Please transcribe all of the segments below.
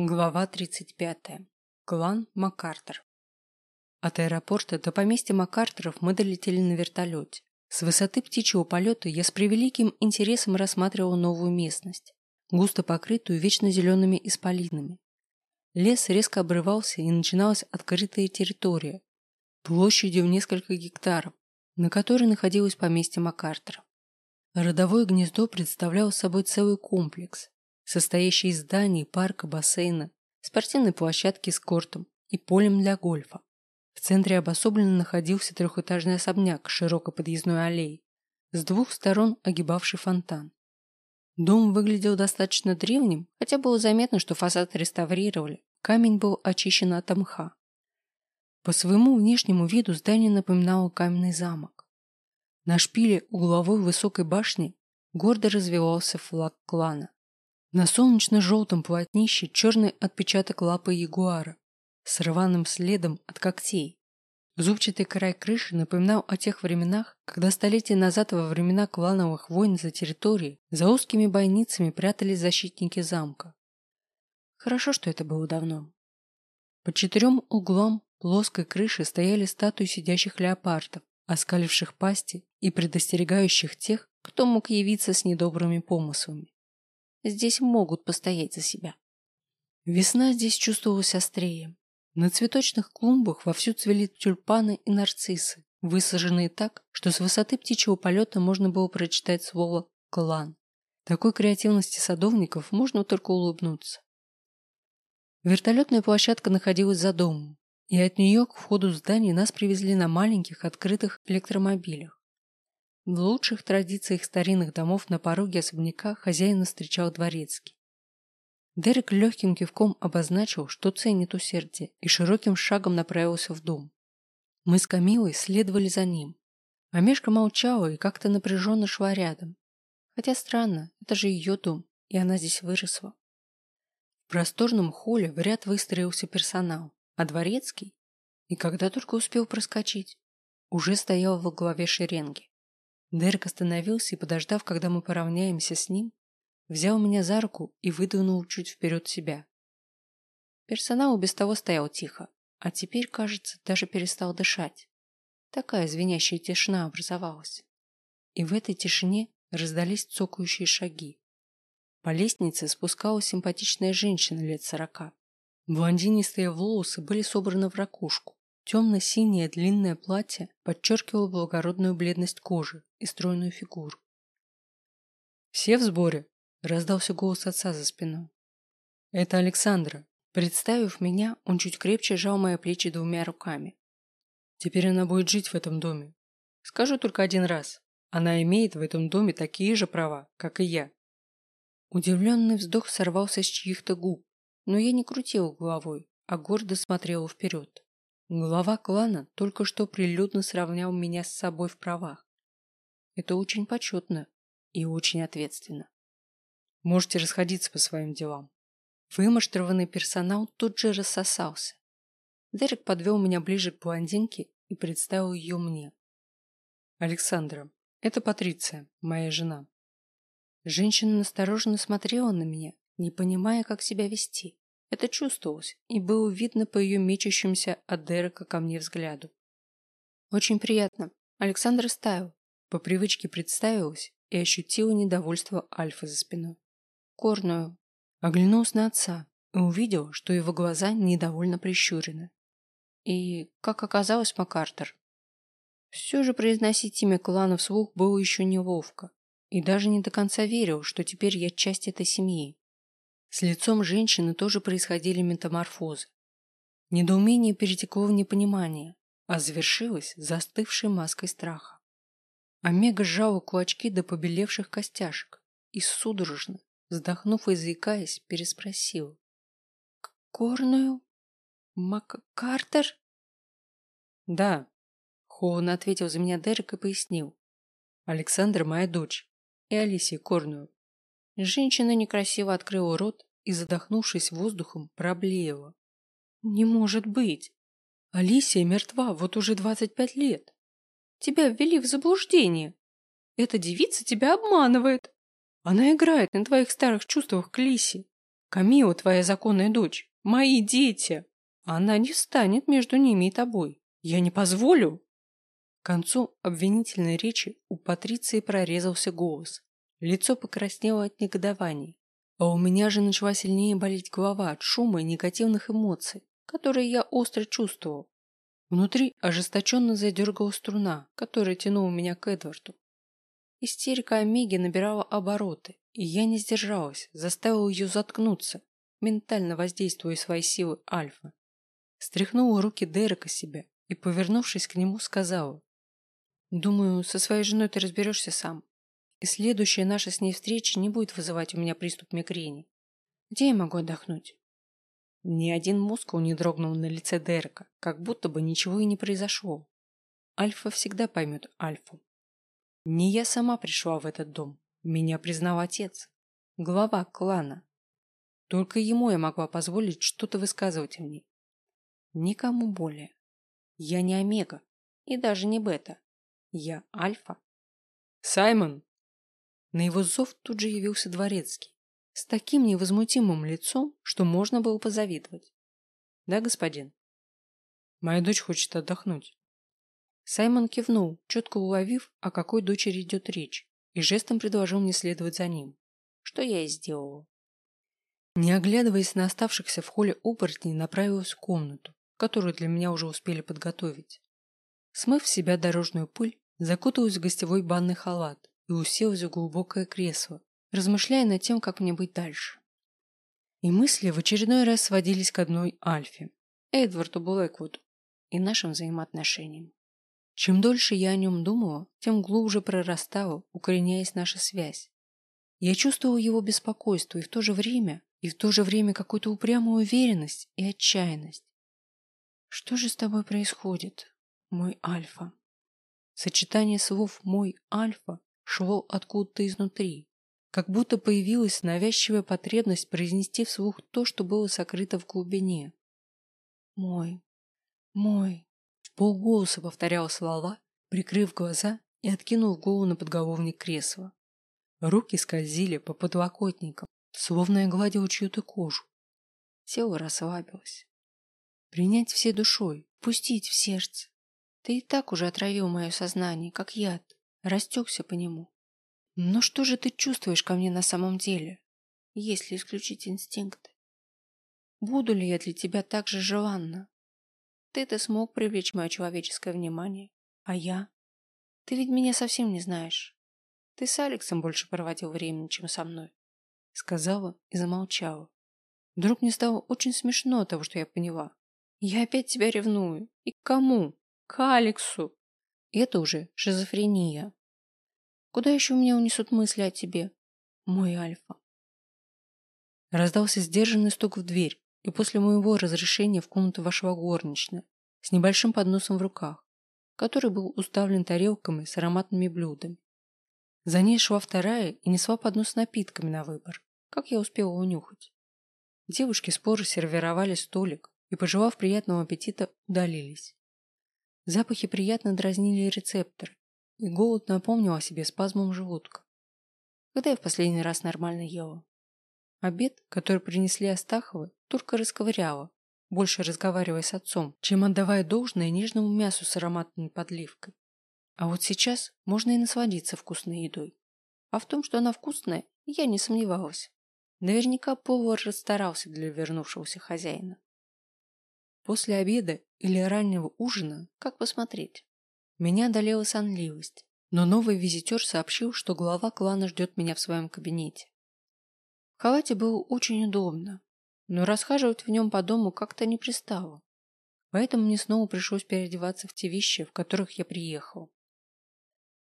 Глава 35. Клан МакАртер. От аэропорта до поместья МакАртеров мы долетели на вертолете. С высоты птичьего полета я с превеликим интересом рассматривал новую местность, густо покрытую вечно зелеными исполинами. Лес резко обрывался и начиналась открытая территория, площадью в несколько гектаров, на которой находилось поместье МакАртера. Родовое гнездо представляло собой целый комплекс, состоящий из зданий, парка, бассейна, спортивной площадки с кортом и полем для гольфа. В центре обособленно находился трехэтажный особняк с широкой подъездной аллеей, с двух сторон огибавший фонтан. Дом выглядел достаточно древним, хотя было заметно, что фасад реставрировали, камень был очищен от мха. По своему внешнему виду здание напоминало каменный замок. На шпиле угловой высокой башни гордо развивался флаг клана. На солнечно-желтом полотнище черный отпечаток лапы ягуара с рваным следом от когтей. Зубчатый край крыши напоминал о тех временах, когда столетия назад во времена клановых войн за территории за узкими бойницами прятались защитники замка. Хорошо, что это было давно. По четырем углам плоской крыши стояли статуи сидящих леопардов, оскаливших пасти и предостерегающих тех, кто мог явиться с недобрыми помыслами здесь могут постоять за себя. Весна здесь чувствовалась острее. На цветочных клумбах вовсю цвели тюльпаны и нарциссы, высаженные так, что с высоты птичьего полета можно было прочитать слово «клан». Такой креативности садовников можно только улыбнуться. Вертолетная площадка находилась за домом, и от нее к входу в здание нас привезли на маленьких открытых электромобилях. В лучших традициях старинных домов на пороге особняка хозяина встречал дворецкий. Дерек легким кивком обозначил, что ценит усердие, и широким шагом направился в дом. Мы с Камилой следовали за ним. А Мешка молчала и как-то напряженно шла рядом. Хотя странно, это же ее дом, и она здесь выросла. В просторном холле в ряд выстроился персонал, а дворецкий, и когда только успел проскочить, уже стоял во главе шеренги. Дерек остановился и, подождав, когда мы поравняемся с ним, взял меня за руку и выдвинул чуть вперед себя. Персонал без того стоял тихо, а теперь, кажется, даже перестал дышать. Такая звенящая тишина образовалась. И в этой тишине раздались цокающие шаги. По лестнице спускалась симпатичная женщина лет сорока. Блондинистые волосы были собраны в ракушку. Темно-синее длинное платье подчеркивало благородную бледность кожи и стройную фигуру. «Все в сборе?» – раздался голос отца за спиной. «Это Александра». Представив меня, он чуть крепче сжал мои плечи двумя руками. «Теперь она будет жить в этом доме. Скажу только один раз. Она имеет в этом доме такие же права, как и я». Удивленный вздох сорвался с чьих-то губ, но я не крутила головой, а гордо смотрела вперед. Глава клана только что прилюдно сравнял меня с собой в правах. Это очень почетно и очень ответственно. Можете расходиться по своим делам. Вымаштрованный персонал тут же рассосался. Дерек подвел меня ближе к блондинке и представил ее мне. Александра, это Патриция, моя жена. Женщина настороженно смотрела на меня, не понимая, как себя вести. Это чувствовалось, и было видно по ее мечущимся от Дерека ко мне взгляду. «Очень приятно. Александр Стайл». По привычке представилась и ощутила недовольство Альфа за спиной. «Корную». Оглянулась на отца и увидел, что его глаза недовольно прищурены. И, как оказалось, МакАртер. Все же произносить имя клана вслух было еще неловко, и даже не до конца верил, что теперь я часть этой семьи. С лицом женщины тоже происходили метаморфозы. Недоумение перетекло в непонимание, а завершилось застывшей маской страха. Омега сжала кулачки до побелевших костяшек и судорожно, вздохнув и заикаясь, переспросила. «Корную? МакКартер?» «Да», — холодно ответил за меня Дерек и пояснил. «Александра моя дочь и Алисия Корную. Женщина некрасиво открыла рот и, задохнувшись воздухом, проблеяла. «Не может быть! Алисия мертва вот уже двадцать пять лет. Тебя ввели в заблуждение. Эта девица тебя обманывает. Она играет на твоих старых чувствах к Лисе. Камила твоя законная дочь, мои дети. Она не станет между ними и тобой. Я не позволю. К концу обвинительной речи у Патриции прорезался голос. Лицо покраснело от негодования. А у меня же начала сильнее болеть голова от шума и негативных эмоций, которые я остро чувствовал. Внутри ожесточенно задергала струна, которая тянула меня к Эдварду. Истерика Омеги набирала обороты, и я не сдержалась, заставила ее заткнуться, ментально воздействуя своей силой Альфа. Стряхнула руки Дерека себя и, повернувшись к нему, сказала. «Думаю, со своей женой ты разберешься сам. И следующая наша с ней встреча не будет вызывать у меня приступ мигрени. Где я могу отдохнуть?» Ни один мускул не дрогнул на лице Дерека, как будто бы ничего и не произошло. Альфа всегда поймет Альфу. Не я сама пришла в этот дом. Меня признал отец. Глава клана. Только ему я могла позволить что-то высказывать в ней. Никому более. Я не Омега. И даже не Бета. Я Альфа. Саймон! На его зов тут же явился дворецкий. С таким невозмутимым лицом, что можно было позавидовать. Да, господин? Моя дочь хочет отдохнуть. Саймон кивнул, четко уловив, о какой дочери идет речь, и жестом предложил мне следовать за ним, что я и сделала. Не оглядываясь на оставшихся в холле оборотней, направилась в комнату, которую для меня уже успели подготовить. Смыв в себя дорожную пыль, закуталась в гостевой банный халат и уселась в глубокое кресло, размышляя над тем, как мне быть дальше. И мысли в очередной раз сводились к одной Альфе, Эдварду Блэквуду и нашим взаимоотношениям. Чем дольше я о нем думала, тем глубже прорастала, укореняясь наша связь. Я чувствовала его беспокойство и в то же время, и в то же время какую-то упрямую уверенность и отчаянность. Что же с тобой происходит, мой Альфа? Сочетание слов «мой Альфа» шло откуда-то изнутри, как будто появилась навязчивая потребность произнести вслух то, что было сокрыто в глубине. «Мой, мой, полголоса повторял слова, прикрыв глаза и откинув голову на подголовник кресла. Руки скользили по подлокотникам, словно я гладил чью-то кожу. Тело расслабилось. Принять всей душой, пустить в сердце. Ты и так уже отравил мое сознание, как яд, растекся по нему. Но что же ты чувствуешь ко мне на самом деле, если исключить инстинкты? Буду ли я для тебя так же желанна, ты-то смог привлечь мое человеческое внимание. А я? Ты ведь меня совсем не знаешь. Ты с Алексом больше проводил времени, чем со мной. Сказала и замолчала. Вдруг мне стало очень смешно того, что я поняла. Я опять тебя ревную. И к кому? К Алексу. Это уже шизофрения. Куда еще меня унесут мысли о тебе, мой Альфа? Раздался сдержанный стук в дверь, и после моего разрешения в комнату вошла горничная с небольшим подносом в руках, который был уставлен тарелками с ароматными блюдами. За ней шла вторая и несла поднос с напитками на выбор, как я успела унюхать. Девушки споры сервировали столик и, пожелав приятного аппетита, удалились. Запахи приятно дразнили рецепторы, и голод напомнил о себе спазмом желудка. Когда я в последний раз нормально ела? Обед, который принесли Астаховы, только расковыряла, больше разговаривая с отцом, чем отдавая должное нежному мясу с ароматной подливкой. А вот сейчас можно и насладиться вкусной едой. А в том, что она вкусная, я не сомневалась. Наверняка повар расстарался для вернувшегося хозяина. После обеда или раннего ужина, как посмотреть, меня одолела сонливость, но новый визитер сообщил, что глава клана ждет меня в своем кабинете. В халате было очень удобно, но расхаживать в нем по дому как-то не пристало. Поэтому мне снова пришлось переодеваться в те вещи, в которых я приехал.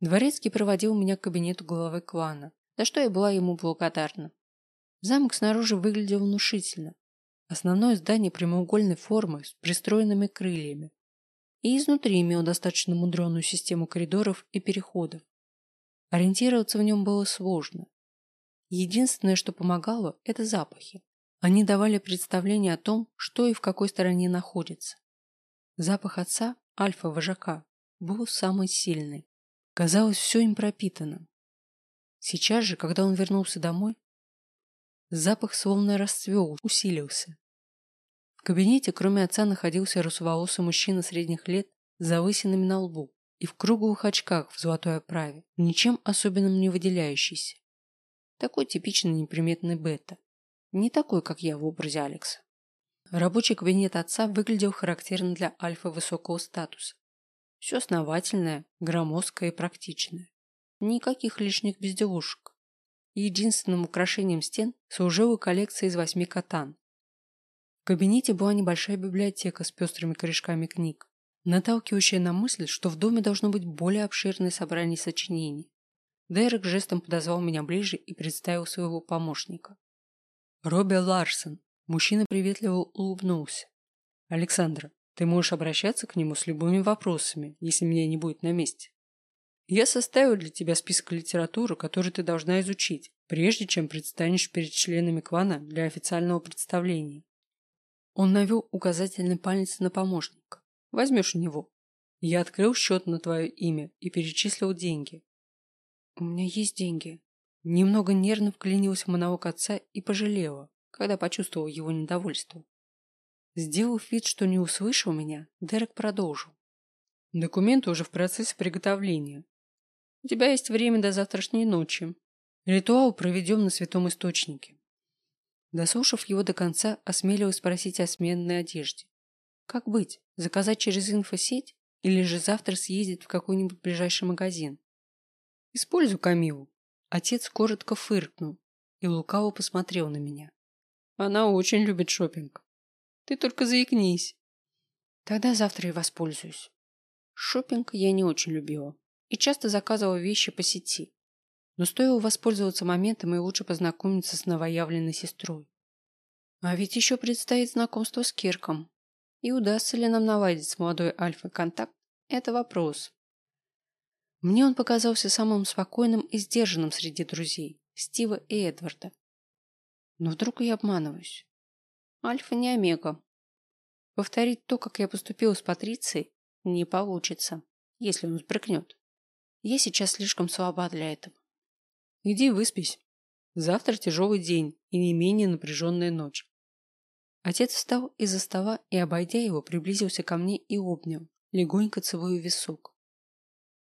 Дворецкий проводил меня к кабинету главы клана, за что я была ему благодарна. Замок снаружи выглядел внушительно. Основное здание прямоугольной формы с пристроенными крыльями. И изнутри имел достаточно мудреную систему коридоров и переходов. Ориентироваться в нем было сложно. Единственное, что помогало, это запахи. Они давали представление о том, что и в какой стороне находится. Запах отца, альфа-вожака, был самый сильный. Казалось, все им пропитано. Сейчас же, когда он вернулся домой, Запах словно расцвел, усилился. В кабинете, кроме отца, находился русоволосый мужчина средних лет с завысинами на лбу и в круглых очках в золотой оправе, ничем особенным не выделяющийся. Такой типичный неприметный бета. Не такой, как я в образе Алекса. Рабочий кабинет отца выглядел характерно для альфа высокого статуса. Все основательное, громоздкое и практичное. Никаких лишних безделушек. Единственным украшением стен служила коллекция из восьми катан. В кабинете была небольшая библиотека с пестрыми корешками книг, наталкивающая на мысль, что в доме должно быть более обширное собрание сочинений. Дерек жестом подозвал меня ближе и представил своего помощника. Робби Ларсон. Мужчина приветливо улыбнулся. Александра, ты можешь обращаться к нему с любыми вопросами, если меня не будет на месте. Я составил для тебя список литературы, которую ты должна изучить, прежде чем предстанешь перед членами клана для официального представления. Он навел указательный палец на помощника. Возьмешь у него. Я открыл счет на твое имя и перечислил деньги. У меня есть деньги. Немного нервно вклинилась в монолог отца и пожалела, когда почувствовал его недовольство. Сделав вид, что не услышал меня, Дерек продолжил. Документы уже в процессе приготовления. У тебя есть время до завтрашней ночи. Ритуал проведем на святом источнике. Дослушав его до конца, осмелилась спросить о сменной одежде. Как быть? Заказать через инфосеть? Или же завтра съездить в какой-нибудь ближайший магазин? Используй Камилу. Отец коротко фыркнул и лукаво посмотрел на меня. Она очень любит шопинг. Ты только заикнись. Тогда завтра и воспользуюсь. Шопинг я не очень любила и часто заказывала вещи по сети. Но стоило воспользоваться моментом и лучше познакомиться с новоявленной сестрой. А ведь еще предстоит знакомство с Кирком. И удастся ли нам наладить с молодой Альфой контакт – это вопрос. Мне он показался самым спокойным и сдержанным среди друзей – Стива и Эдварда. Но вдруг я обманываюсь. Альфа не Омега. Повторить то, как я поступила с Патрицией, не получится, если он сбрыкнет. Я сейчас слишком слаба для этого. Иди выспись. Завтра тяжелый день и не менее напряженная ночь. Отец встал из-за стола и, обойдя его, приблизился ко мне и обнял, легонько целуя висок.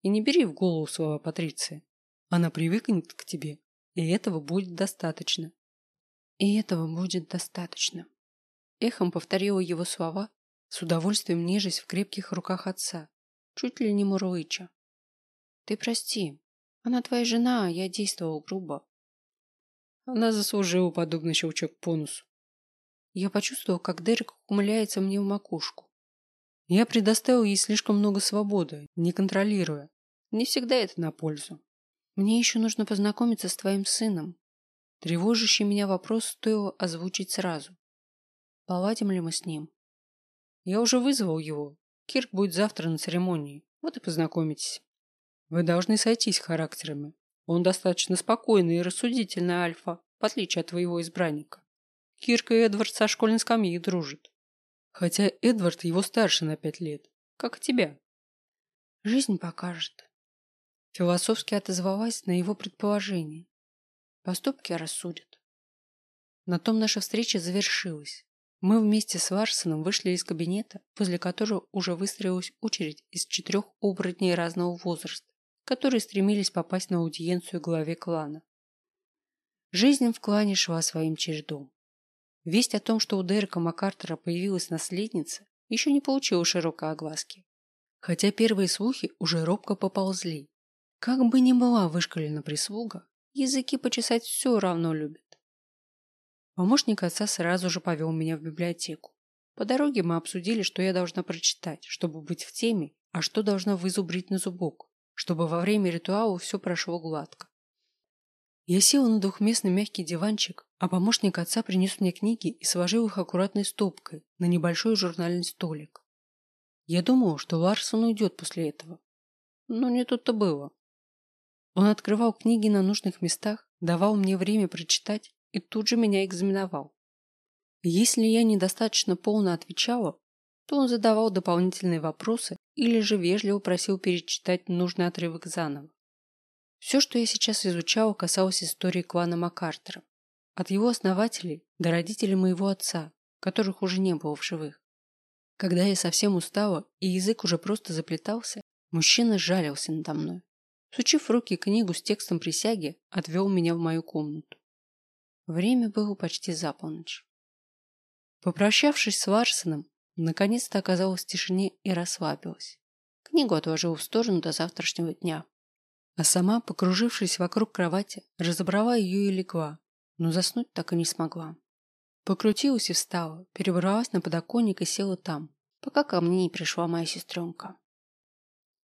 И не бери в голову слова Патриции. Она привыкнет к тебе, и этого будет достаточно. И этого будет достаточно. Эхом повторила его слова, с удовольствием нежесть в крепких руках отца, чуть ли не мурлыча. Ты прости. Она твоя жена, а я действовал грубо. Она заслужила подобный щелчок по носу. Я почувствовал, как Дерек умыляется мне в макушку. Я предоставил ей слишком много свободы, не контролируя. Не всегда это на пользу. Мне еще нужно познакомиться с твоим сыном. Тревожащий меня вопрос стоило озвучить сразу. Поладим ли мы с ним? Я уже вызвал его. Кирк будет завтра на церемонии. Вот и познакомитесь. Вы должны сойтись характерами. Он достаточно спокойный и рассудительный альфа, в отличие от твоего избранника. Кирк и Эдвард со школьной скамьи дружат. Хотя Эдвард его старше на пять лет, как и тебя. Жизнь покажет. Философски отозвалась на его предположение. Поступки рассудят. На том наша встреча завершилась. Мы вместе с Ларсоном вышли из кабинета, возле которого уже выстроилась очередь из четырех оборотней разного возраста которые стремились попасть на аудиенцию главе клана. Жизнь в клане шла своим чередом. Весть о том, что у Дерека Маккартера появилась наследница, еще не получила широкой огласки. Хотя первые слухи уже робко поползли. Как бы ни была вышкалена прислуга, языки почесать все равно любят. Помощник отца сразу же повел меня в библиотеку. По дороге мы обсудили, что я должна прочитать, чтобы быть в теме, а что должна вызубрить на зубок чтобы во время ритуала все прошло гладко. Я села на двухместный мягкий диванчик, а помощник отца принес мне книги и сложил их аккуратной стопкой на небольшой журнальный столик. Я думал, что Ларсон уйдет после этого. Но не тут-то было. Он открывал книги на нужных местах, давал мне время прочитать и тут же меня экзаменовал. Если я недостаточно полно отвечала, то он задавал дополнительные вопросы или же вежливо просил перечитать нужный отрывок заново. Все, что я сейчас изучала, касалось истории клана Маккартера. от его основателей до родителей моего отца, которых уже не было в живых. Когда я совсем устала и язык уже просто заплетался, мужчина жалился надо мной. Сучив руки книгу с текстом присяги, отвел меня в мою комнату. Время было почти за полночь. Попрощавшись с Ларсоном, наконец-то оказалась в тишине и расслабилась. Книгу отложила в сторону до завтрашнего дня. А сама, покружившись вокруг кровати, разобрала ее и легла, но заснуть так и не смогла. Покрутилась и встала, перебралась на подоконник и села там, пока ко мне не пришла моя сестренка.